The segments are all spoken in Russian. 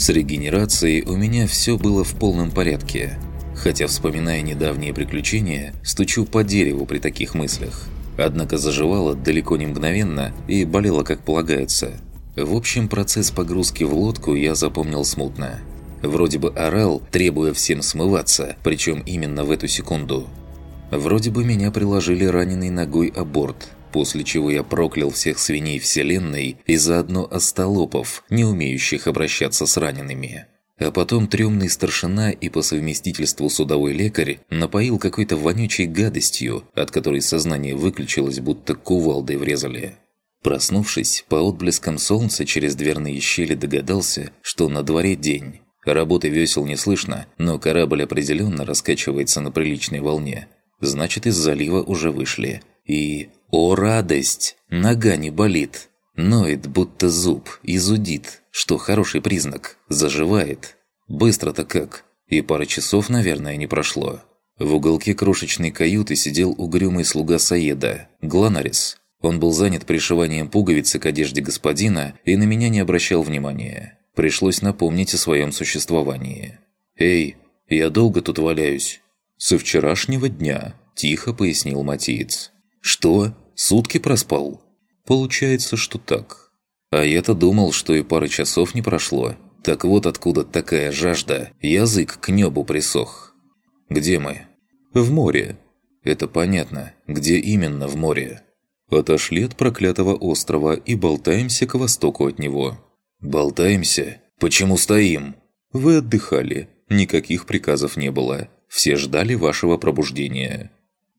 С регенерацией у меня все было в полном порядке. Хотя, вспоминая недавние приключения, стучу по дереву при таких мыслях. Однако заживало далеко не мгновенно и болело как полагается. В общем, процесс погрузки в лодку я запомнил смутно. Вроде бы орал, требуя всем смываться, причем именно в эту секунду. Вроде бы меня приложили раненой ногой о борт, после чего я проклял всех свиней вселенной и заодно остолопов, не умеющих обращаться с ранеными. А потом трёмный старшина и по совместительству судовой лекарь напоил какой-то вонючей гадостью, от которой сознание выключилось, будто кувалдой врезали. Проснувшись, по отблескам солнца через дверные щели догадался, что на дворе день. Работы весел не слышно, но корабль определенно раскачивается на приличной волне. Значит, из залива уже вышли. И... О, радость! Нога не болит. Ноет, будто зуб, изудит, что хороший признак, заживает. Быстро-то как. И пара часов, наверное, не прошло. В уголке крошечной каюты сидел угрюмый слуга Саеда, Гланарис. Он был занят пришиванием пуговицы к одежде господина и на меня не обращал внимания. Пришлось напомнить о своем существовании. «Эй, я долго тут валяюсь?» «Со вчерашнего дня», – тихо пояснил Матиец. «Что? Сутки проспал?» «Получается, что так. А я-то думал, что и пары часов не прошло. Так вот откуда такая жажда, язык к небу присох». «Где мы?» «В море». «Это понятно. Где именно в море?» «Отошли от проклятого острова и болтаемся к востоку от него». «Болтаемся? Почему стоим?» «Вы отдыхали. Никаких приказов не было. Все ждали вашего пробуждения».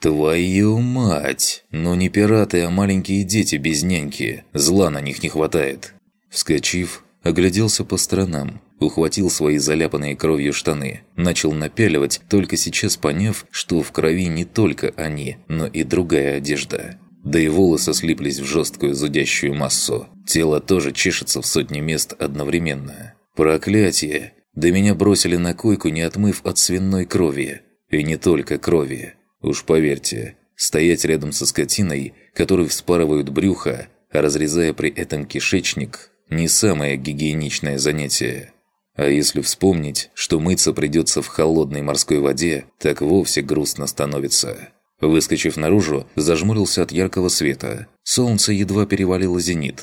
«Твою мать! Ну не пираты, а маленькие дети без няньки. Зла на них не хватает». Вскочив, огляделся по сторонам, ухватил свои заляпанные кровью штаны, начал напяливать, только сейчас поняв, что в крови не только они, но и другая одежда. Да и волосы слиплись в жесткую зудящую массу. Тело тоже чешется в сотни мест одновременно. Проклятие! Да меня бросили на койку, не отмыв от свиной крови. И не только крови. Уж поверьте, стоять рядом со скотиной, которой вспарывают брюхо, а разрезая при этом кишечник, не самое гигиеничное занятие. А если вспомнить, что мыться придется в холодной морской воде, так вовсе грустно становится. Выскочив наружу, зажмурился от яркого света. Солнце едва перевалило зенит.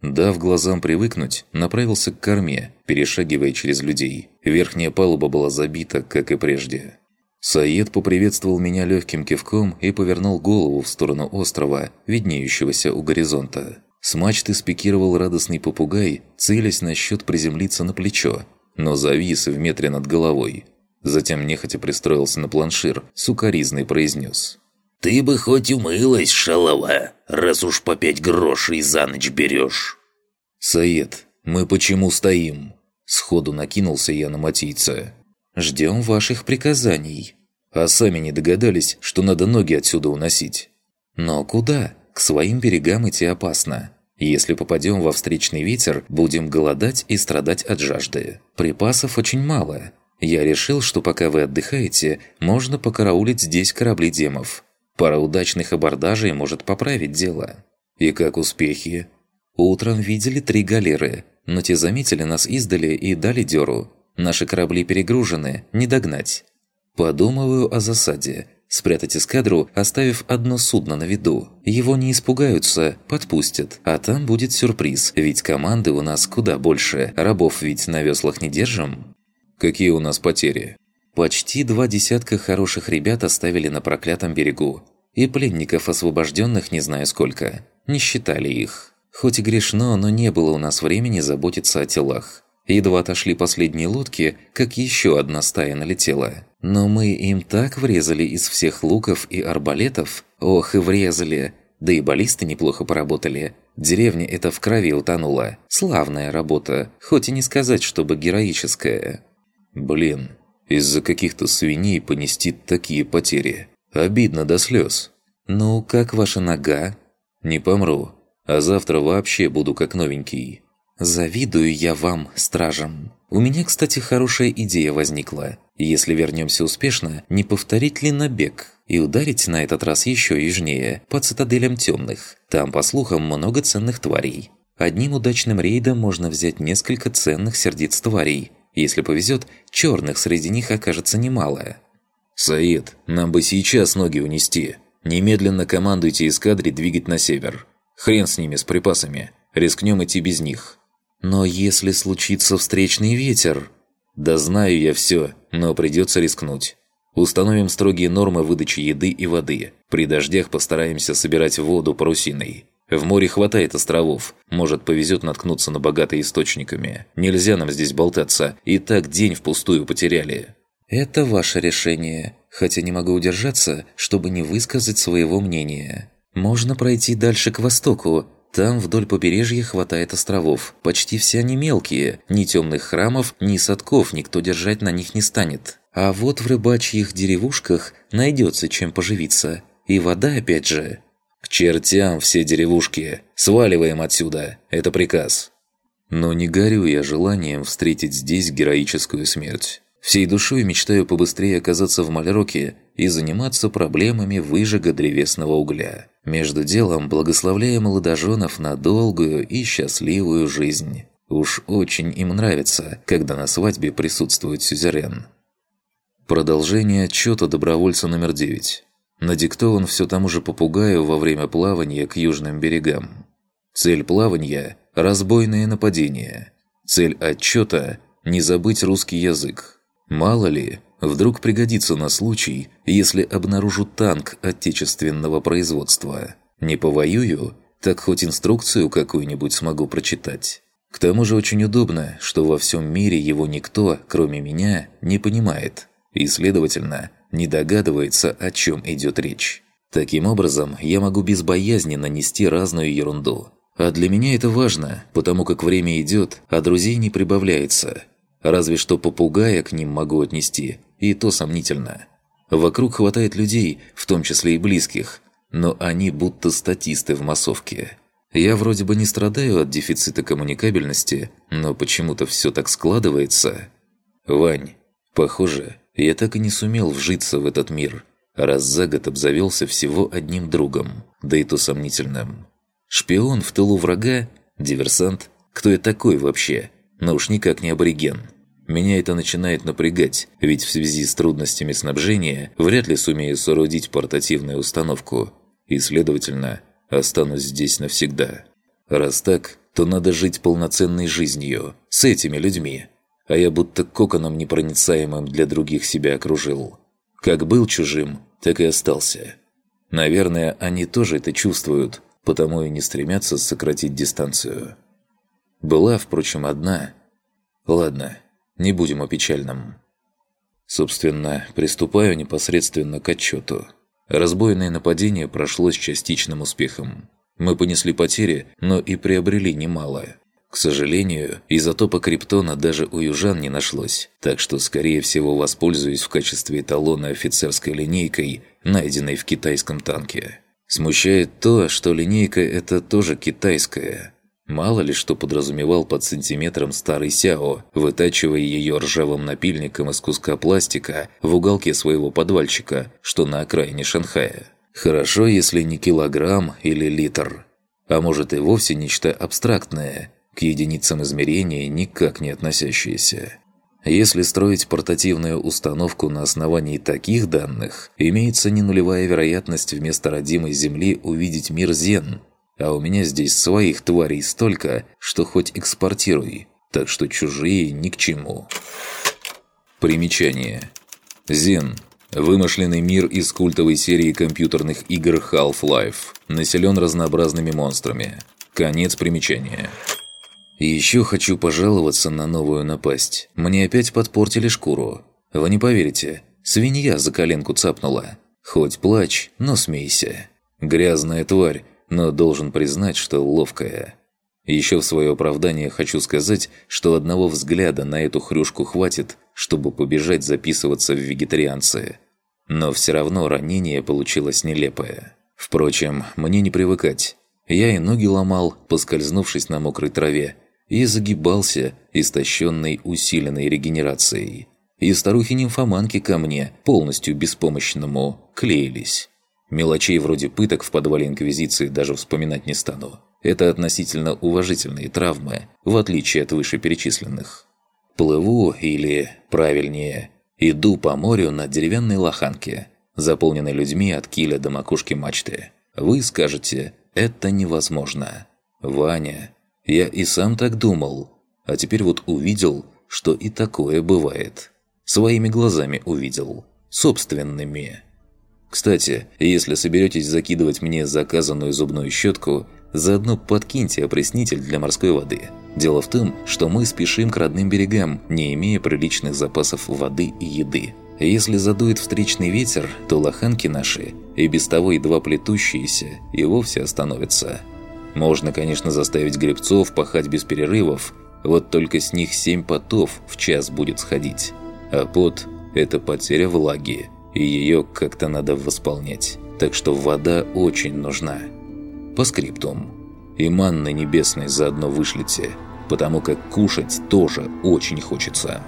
Дав глазам привыкнуть, направился к корме, перешагивая через людей. Верхняя палуба была забита, как и прежде. Саид поприветствовал меня легким кивком и повернул голову в сторону острова, виднеющегося у горизонта. С мачты спикировал радостный попугай, целясь на счет приземлиться на плечо, но завис в метре над головой. Затем нехотя пристроился на планшир, сукоризный произнес. «Ты бы хоть умылась, шалова, раз уж по пять грошей за ночь берешь!» «Саед, мы почему стоим?» Сходу накинулся я на матийца. «Ждем ваших приказаний». А сами не догадались, что надо ноги отсюда уносить. «Но куда? К своим берегам идти опасно. Если попадем во встречный ветер, будем голодать и страдать от жажды. Припасов очень мало. Я решил, что пока вы отдыхаете, можно покараулить здесь корабли демов. Пара удачных абордажей может поправить дело. И как успехи? Утром видели три галеры, но те заметили нас издали и дали дёру. Наши корабли перегружены, не догнать. Подумываю о засаде. Спрятать эскадру, оставив одно судно на виду. Его не испугаются, подпустят. А там будет сюрприз, ведь команды у нас куда больше. Рабов ведь на веслах не держим. Какие у нас потери? Почти два десятка хороших ребят оставили на проклятом берегу. И пленников освобожденных не знаю сколько. Не считали их. Хоть и грешно, но не было у нас времени заботиться о телах. Едва отошли последние лодки, как еще одна стая налетела. Но мы им так врезали из всех луков и арбалетов. Ох и врезали. Да и баллисты неплохо поработали. Деревня эта в крови утонула. Славная работа, хоть и не сказать, чтобы героическая. Блин, из-за каких-то свиней понести такие потери. Обидно до слез. Ну, как ваша нога? Не помру. А завтра вообще буду как новенький. Завидую я вам, стражам. У меня, кстати, хорошая идея возникла. Если вернемся успешно, не повторить ли набег? И ударить на этот раз еще южнее, по цитаделям темных. Там, по слухам, много ценных тварей. Одним удачным рейдом можно взять несколько ценных сердец тварей. Если повезет, черных среди них окажется немало. «Саид, нам бы сейчас ноги унести. Немедленно командуйте эскадре двигать на север. Хрен с ними, с припасами. Рискнем идти без них». «Но если случится встречный ветер...» «Да знаю я все, но придется рискнуть. Установим строгие нормы выдачи еды и воды. При дождях постараемся собирать воду парусиной. В море хватает островов. Может, повезет наткнуться на богатые источниками. Нельзя нам здесь болтаться. И так день впустую потеряли». «Это ваше решение, хотя не могу удержаться, чтобы не высказать своего мнения. Можно пройти дальше к востоку. Там вдоль побережья хватает островов. Почти все они мелкие. Ни темных храмов, ни садков никто держать на них не станет. А вот в рыбачьих деревушках найдется чем поживиться. И вода опять же». «К чертям все деревушки! Сваливаем отсюда! Это приказ!» Но не горю я желанием встретить здесь героическую смерть. Всей душой мечтаю побыстрее оказаться в Мальроке и заниматься проблемами выжига древесного угля. Между делом благословляя молодоженов на долгую и счастливую жизнь. Уж очень им нравится, когда на свадьбе присутствует сюзерен. Продолжение отчета добровольца номер 9. Надиктован все тому же попугаю во время плавания к южным берегам. Цель плавания – разбойное нападение. Цель отчета – не забыть русский язык. Мало ли, вдруг пригодится на случай, если обнаружу танк отечественного производства. Не повоюю, так хоть инструкцию какую-нибудь смогу прочитать. К тому же очень удобно, что во всем мире его никто, кроме меня, не понимает. И, следовательно, не догадывается, о чем идет речь. Таким образом, я могу безбоязненно нести разную ерунду. А для меня это важно, потому как время идет, а друзей не прибавляется – Разве что попугая к ним могу отнести, и то сомнительно. Вокруг хватает людей, в том числе и близких, но они будто статисты в массовке. Я вроде бы не страдаю от дефицита коммуникабельности, но почему-то все так складывается. Вань, похоже, я так и не сумел вжиться в этот мир, раз за год обзавелся всего одним другом, да и то сомнительным. Шпион в тылу врага? Диверсант? Кто я такой вообще? но уж никак не абориген. Меня это начинает напрягать, ведь в связи с трудностями снабжения вряд ли сумею соорудить портативную установку, и, следовательно, останусь здесь навсегда. Раз так, то надо жить полноценной жизнью, с этими людьми. А я будто коконом непроницаемым для других себя окружил. Как был чужим, так и остался. Наверное, они тоже это чувствуют, потому и не стремятся сократить дистанцию. Была, впрочем, одна. Ладно, не будем о печальном. Собственно, приступаю непосредственно к отчету. Разбойное нападение прошло с частичным успехом. Мы понесли потери, но и приобрели немало. К сожалению, изотопа криптона даже у южан не нашлось, так что, скорее всего, воспользуюсь в качестве эталона офицерской линейкой, найденной в китайском танке. Смущает то, что линейка эта тоже китайская, Мало ли что подразумевал под сантиметром старый Сяо, вытачивая ее ржавым напильником из куска пластика в уголке своего подвальчика, что на окраине Шанхая. Хорошо, если не килограмм или литр. А может и вовсе нечто абстрактное, к единицам измерения никак не относящееся. Если строить портативную установку на основании таких данных, имеется не нулевая вероятность вместо родимой Земли увидеть мир Зен – а у меня здесь своих тварей столько, что хоть экспортируй, так что чужие ни к чему. Примечание. Зен. Вымышленный мир из культовой серии компьютерных игр Half-Life. Населен разнообразными монстрами. Конец примечания. Еще хочу пожаловаться на новую напасть. Мне опять подпортили шкуру. Вы не поверите, свинья за коленку цапнула. Хоть плачь, но смейся. Грязная тварь но должен признать, что ловкая. Еще в свое оправдание хочу сказать, что одного взгляда на эту хрюшку хватит, чтобы побежать записываться в вегетарианцы. Но все равно ранение получилось нелепое. Впрочем, мне не привыкать. Я и ноги ломал, поскользнувшись на мокрой траве, и загибался, истощенной усиленной регенерацией. И старухи-нимфоманки ко мне, полностью беспомощному, клеились. Мелочей вроде пыток в подвале Инквизиции даже вспоминать не стану. Это относительно уважительные травмы, в отличие от вышеперечисленных. Плыву, или, правильнее, иду по морю на деревянной лоханке, заполненной людьми от киля до макушки мачты. Вы скажете, это невозможно. Ваня, я и сам так думал, а теперь вот увидел, что и такое бывает. Своими глазами увидел. Собственными. Кстати, если соберетесь закидывать мне заказанную зубную щетку, заодно подкиньте опреснитель для морской воды. Дело в том, что мы спешим к родным берегам, не имея приличных запасов воды и еды. Если задует встречный ветер, то лоханки наши, и без того едва плетущиеся, и вовсе остановятся. Можно, конечно, заставить гребцов пахать без перерывов, вот только с них семь потов в час будет сходить. А пот – это потеря влаги, и ее как-то надо восполнять. Так что вода очень нужна. По скриптум. И манны небесной заодно вышлите, потому как кушать тоже очень хочется.